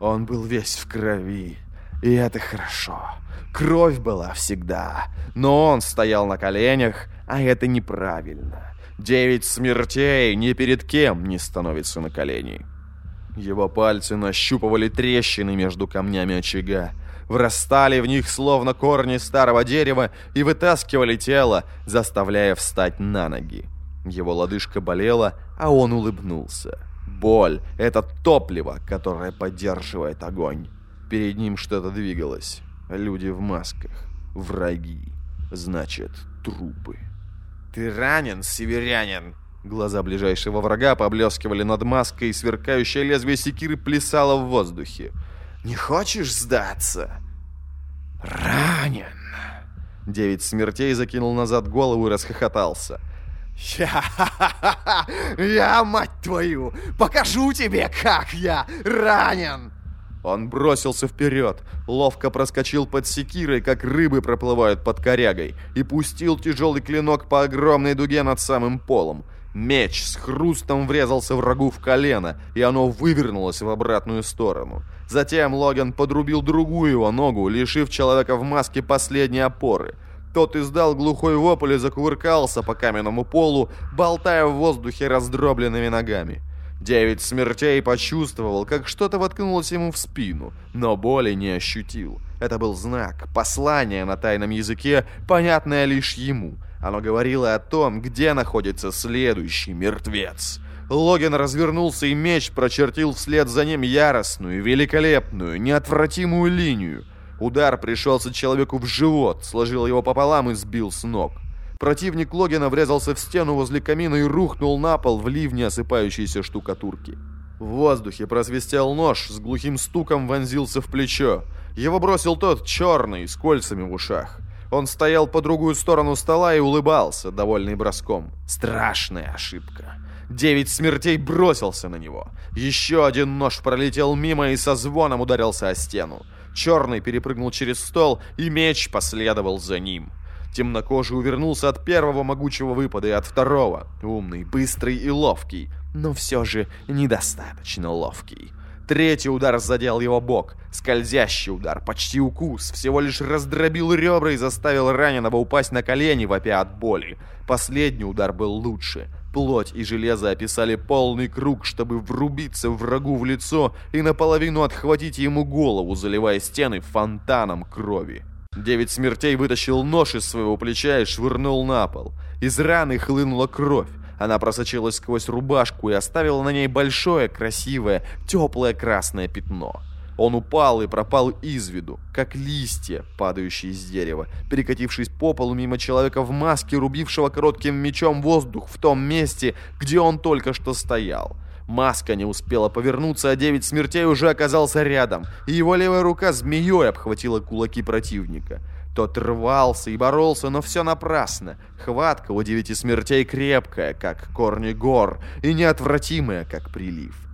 Он был весь в крови, и это хорошо. Кровь была всегда, но он стоял на коленях, а это неправильно. Девять смертей ни перед кем не становится на колени. Его пальцы нащупывали трещины между камнями очага, врастали в них словно корни старого дерева и вытаскивали тело, заставляя встать на ноги. Его лодыжка болела, а он улыбнулся. Боль — это топливо, которое поддерживает огонь. Перед ним что-то двигалось. Люди в масках. Враги. Значит, трупы. «Ты ранен, северянин!» Глаза ближайшего врага поблескивали над маской, и сверкающее лезвие секиры плясало в воздухе. «Не хочешь сдаться?» «Ранен!» Девять смертей закинул назад голову и расхохотался. «Я, я, мать твою, покажу тебе, как я ранен!» Он бросился вперед, ловко проскочил под секирой, как рыбы проплывают под корягой, и пустил тяжелый клинок по огромной дуге над самым полом. Меч с хрустом врезался врагу в колено, и оно вывернулось в обратную сторону. Затем Логан подрубил другую его ногу, лишив человека в маске последней опоры. Тот издал глухой вопль и закувыркался по каменному полу, болтая в воздухе раздробленными ногами. Девять смертей почувствовал, как что-то воткнулось ему в спину, но боли не ощутил. Это был знак, послание на тайном языке, понятное лишь ему. Оно говорило о том, где находится следующий мертвец. Логин развернулся, и меч прочертил вслед за ним яростную, великолепную, неотвратимую линию. Удар пришелся человеку в живот, сложил его пополам и сбил с ног. Противник Логина врезался в стену возле камина и рухнул на пол в ливне осыпающейся штукатурки. В воздухе просвистел нож, с глухим стуком вонзился в плечо. Его бросил тот черный, с кольцами в ушах. Он стоял по другую сторону стола и улыбался, довольный броском. Страшная ошибка. Девять смертей бросился на него. Еще один нож пролетел мимо и со звоном ударился о стену. Черный перепрыгнул через стол, и меч последовал за ним. Темнокожий увернулся от первого могучего выпада и от второго. Умный, быстрый и ловкий, но все же недостаточно ловкий. Третий удар задел его бок. Скользящий удар, почти укус, всего лишь раздробил ребра и заставил раненого упасть на колени, вопя от боли. Последний удар был лучше. Плоть и железо описали полный круг, чтобы врубиться врагу в лицо и наполовину отхватить ему голову, заливая стены фонтаном крови. Девять смертей вытащил нож из своего плеча и швырнул на пол. Из раны хлынула кровь. Она просочилась сквозь рубашку и оставила на ней большое, красивое, теплое красное пятно. Он упал и пропал из виду, как листья, падающие с дерева, перекатившись по полу мимо человека в маске, рубившего коротким мечом воздух в том месте, где он только что стоял. Маска не успела повернуться, а девять смертей уже оказался рядом, и его левая рука змеей обхватила кулаки противника. Тот рвался и боролся, но все напрасно. Хватка у девяти смертей крепкая, как корни гор, и неотвратимая, как прилив.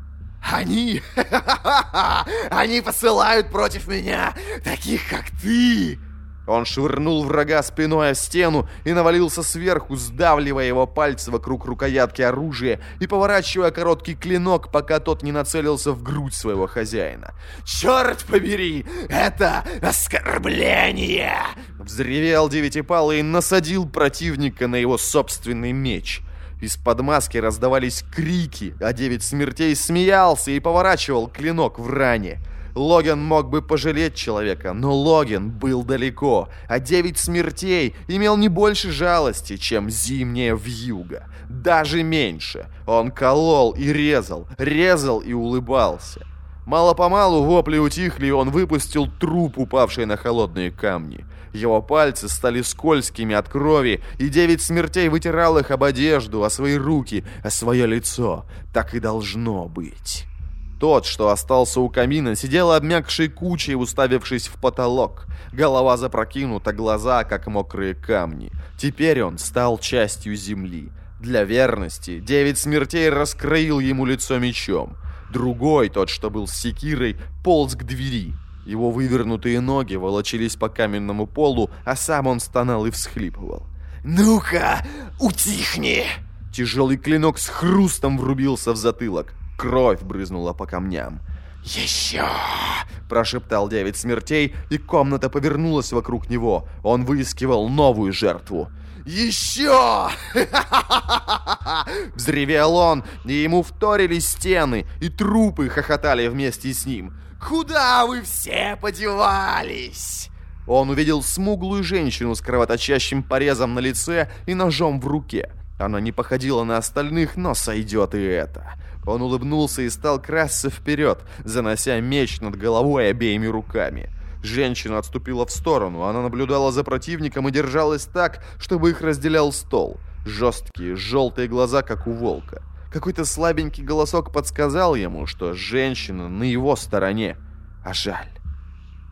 «Они! Они посылают против меня таких, как ты!» Он швырнул врага спиной о стену и навалился сверху, сдавливая его пальцы вокруг рукоятки оружия и поворачивая короткий клинок, пока тот не нацелился в грудь своего хозяина. «Черт побери! Это оскорбление!» Взревел девятипалый и насадил противника на его собственный меч. Из-под маски раздавались крики, а девять смертей смеялся и поворачивал клинок в ране. Логин мог бы пожалеть человека, но Логин был далеко, а девять смертей имел не больше жалости, чем зимняя вьюга. Даже меньше. Он колол и резал, резал и улыбался. Мало-помалу вопли утихли, и он выпустил труп, упавший на холодные камни. Его пальцы стали скользкими от крови, и девять смертей вытирал их об одежду, о свои руки, о свое лицо. Так и должно быть. Тот, что остался у камина, сидел обмякшей кучей, уставившись в потолок. Голова запрокинута, глаза, как мокрые камни. Теперь он стал частью земли. Для верности девять смертей раскроил ему лицо мечом. Другой, тот, что был с секирой, полз к двери. Его вывернутые ноги волочились по каменному полу, а сам он стонал и всхлипывал. «Ну-ка, утихни!» Тяжелый клинок с хрустом врубился в затылок. Кровь брызнула по камням. «Еще!» – прошептал девять смертей, и комната повернулась вокруг него. Он выискивал новую жертву. «Еще!» Взревел он, и ему вторили стены, и трупы хохотали вместе с ним. «Куда вы все подевались?» Он увидел смуглую женщину с кровоточащим порезом на лице и ножом в руке. Она не походила на остальных, но сойдет и это. Он улыбнулся и стал красться вперед, занося меч над головой обеими руками. Женщина отступила в сторону, она наблюдала за противником и держалась так, чтобы их разделял стол. Жесткие, желтые глаза, как у волка. Какой-то слабенький голосок подсказал ему, что женщина на его стороне. А жаль.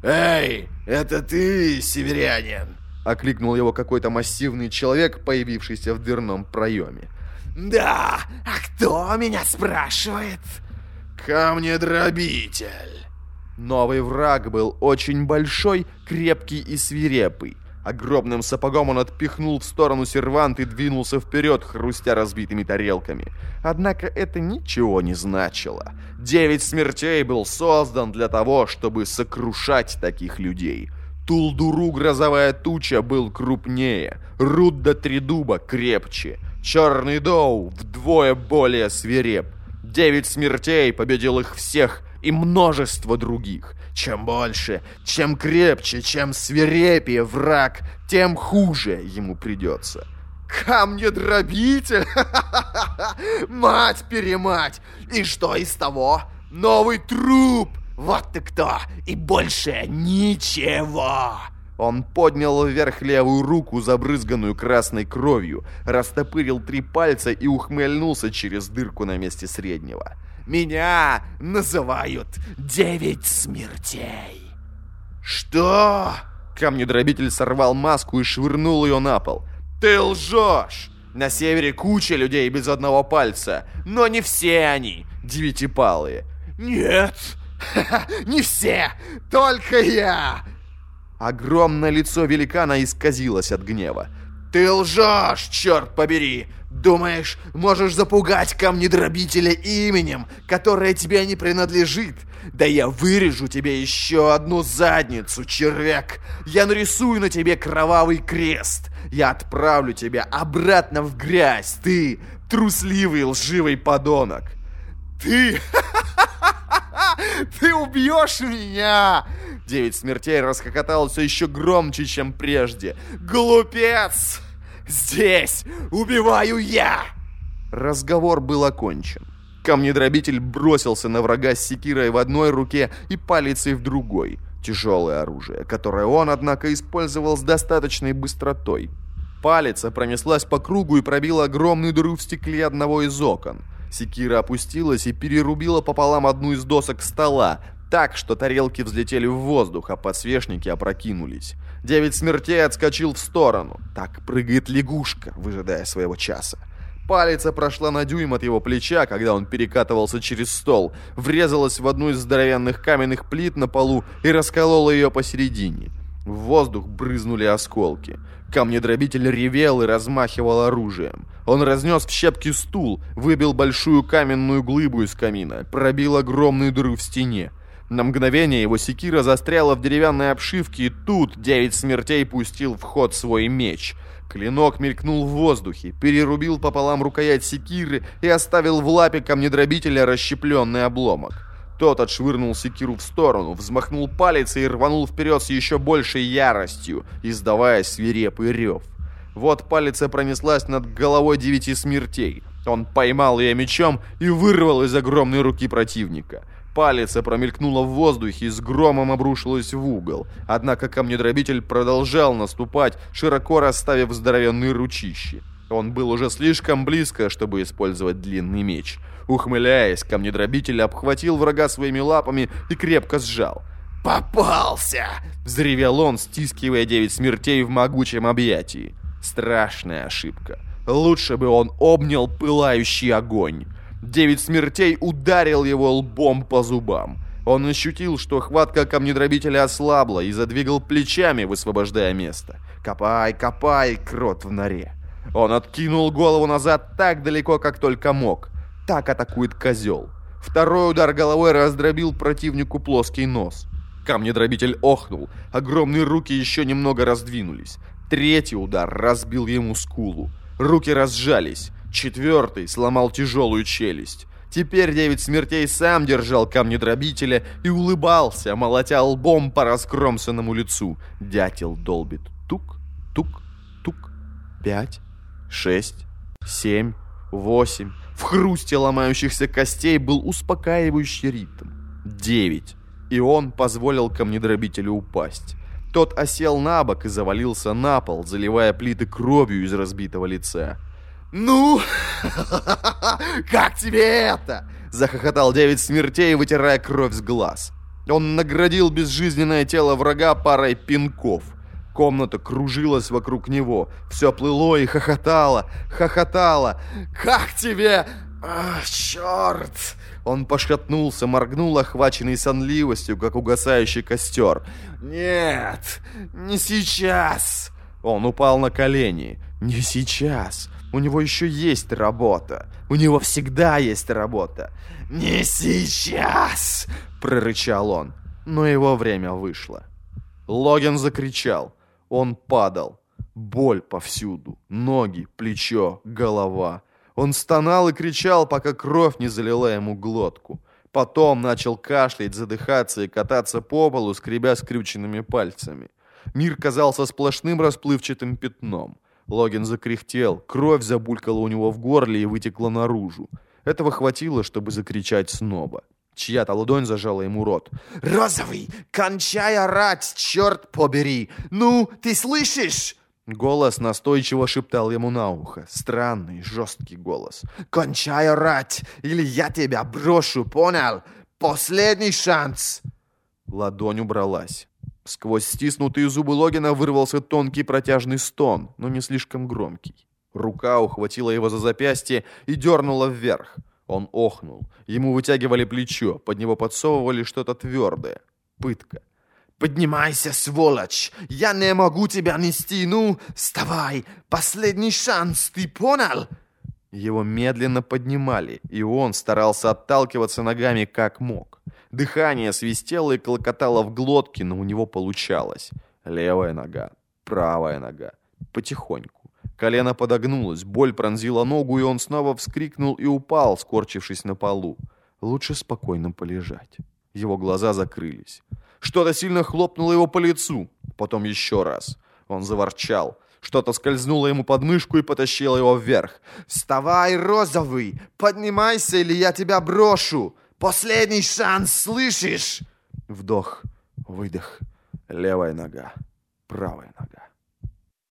«Эй, это ты, северянин?» Окликнул его какой-то массивный человек, появившийся в дверном проеме. «Да, а кто меня спрашивает?» «Камнедробитель». Новый враг был очень большой, крепкий и свирепый. Огромным сапогом он отпихнул в сторону сервант и двинулся вперед, хрустя разбитыми тарелками. Однако это ничего не значило. Девять смертей был создан для того, чтобы сокрушать таких людей. Тулдуру грозовая туча был крупнее, Рудда Тридуба крепче, Черный Доу вдвое более свиреп. Девять смертей победил их всех и множество других. Чем больше, чем крепче, чем свирепее враг, тем хуже ему придется. Камнедробитель? Мать-перемать! И что из того? Новый труп! Вот ты кто! И больше ничего! Он поднял вверх левую руку, забрызганную красной кровью, растопырил три пальца и ухмыльнулся через дырку на месте среднего. Меня называют Девять Смертей. Что? Камнедробитель сорвал маску и швырнул ее на пол. Ты лжешь! На севере куча людей без одного пальца, но не все они девятипалые. Нет, не все, только я. Огромное лицо великана исказилось от гнева. «Ты лжешь, черт побери! Думаешь, можешь запугать камнедробителя именем, которое тебе не принадлежит? Да я вырежу тебе еще одну задницу, червяк! Я нарисую на тебе кровавый крест! Я отправлю тебя обратно в грязь, ты, трусливый лживый подонок!» «Ты... ты убьешь меня!» Девять смертей расхохотался еще громче, чем прежде. «Глупец! Здесь убиваю я!» Разговор был окончен. Камнедробитель бросился на врага с секирой в одной руке и палицей в другой. Тяжелое оружие, которое он, однако, использовал с достаточной быстротой. Палица пронеслась по кругу и пробила огромную дыру в стекле одного из окон. Секира опустилась и перерубила пополам одну из досок стола, так, что тарелки взлетели в воздух, а подсвечники опрокинулись. Девять смертей отскочил в сторону. Так прыгает лягушка, выжидая своего часа. Палица прошла на дюйм от его плеча, когда он перекатывался через стол, врезалась в одну из здоровенных каменных плит на полу и расколола ее посередине. В воздух брызнули осколки. Камнедробитель ревел и размахивал оружием. Он разнес в щепки стул, выбил большую каменную глыбу из камина, пробил огромную дыру в стене. На мгновение его секира застряла в деревянной обшивке, и тут девять смертей пустил в ход свой меч. Клинок мелькнул в воздухе, перерубил пополам рукоять секиры и оставил в лапе камнедробителя расщепленный обломок. Тот отшвырнул секиру в сторону, взмахнул палец и рванул вперед с еще большей яростью, издавая свирепый рев. Вот палец пронеслась над головой девяти смертей. Он поймал ее мечом и вырвал из огромной руки противника. Палец промелькнула в воздухе и с громом обрушилась в угол. Однако камнедробитель продолжал наступать, широко расставив здоровенные ручищи. Он был уже слишком близко, чтобы использовать длинный меч. Ухмыляясь, камнедробитель обхватил врага своими лапами и крепко сжал. «Попался!» — взревел он, стискивая девять смертей в могучем объятии. Страшная ошибка. Лучше бы он обнял пылающий огонь. Девять смертей ударил его лбом по зубам. Он ощутил, что хватка камнедробителя ослабла и задвигал плечами, высвобождая место. «Копай, копай, крот в норе!» Он откинул голову назад так далеко, как только мог. Так атакует козел. Второй удар головой раздробил противнику плоский нос. Камнедробитель охнул, огромные руки еще немного раздвинулись. Третий удар разбил ему скулу. Руки разжались. Четвертый сломал тяжелую челюсть. Теперь девять смертей сам держал камнедробителя и улыбался, молотя лбом по раскромсанному лицу. Дятел долбит. Тук, тук, тук. Пять, шесть, семь, восемь. В хрусте ломающихся костей был успокаивающий ритм. Девять. И он позволил камнедробителю упасть. Тот осел на бок и завалился на пол, заливая плиты кровью из разбитого лица. «Ну, как тебе это?» Захохотал девять смертей, вытирая кровь с глаз. Он наградил безжизненное тело врага парой пинков. Комната кружилась вокруг него. Все плыло и хохотало, хохотало. «Как тебе?» «Ах, черт!» Он пошатнулся, моргнул, охваченный сонливостью, как угасающий костер. «Нет, не сейчас!» Он упал на колени. «Не сейчас!» У него еще есть работа. У него всегда есть работа. «Не сейчас!» — прорычал он. Но его время вышло. Логин закричал. Он падал. Боль повсюду. Ноги, плечо, голова. Он стонал и кричал, пока кровь не залила ему глотку. Потом начал кашлять, задыхаться и кататься по полу, скребя скрюченными пальцами. Мир казался сплошным расплывчатым пятном. Логин закряхтел, кровь забулькала у него в горле и вытекла наружу. Этого хватило, чтобы закричать снова. Чья-то ладонь зажала ему рот. «Розовый, кончай орать, черт побери! Ну, ты слышишь?» Голос настойчиво шептал ему на ухо. Странный, жесткий голос. «Кончай орать, или я тебя брошу, понял? Последний шанс!» Ладонь убралась. Сквозь стиснутые зубы Логина вырвался тонкий протяжный стон, но не слишком громкий. Рука ухватила его за запястье и дернула вверх. Он охнул. Ему вытягивали плечо, под него подсовывали что-то твердое. Пытка. «Поднимайся, сволочь! Я не могу тебя нести! Ну, вставай! Последний шанс, ты понял?» Его медленно поднимали, и он старался отталкиваться ногами как мог. Дыхание свистело и клокотало в глотке, но у него получалось. Левая нога, правая нога. Потихоньку. Колено подогнулось, боль пронзила ногу, и он снова вскрикнул и упал, скорчившись на полу. Лучше спокойно полежать. Его глаза закрылись. Что-то сильно хлопнуло его по лицу. Потом еще раз. Он заворчал. Что-то скользнуло ему под мышку и потащило его вверх. «Вставай, розовый! Поднимайся, или я тебя брошу! Последний шанс, слышишь?» Вдох, выдох, левая нога, правая нога.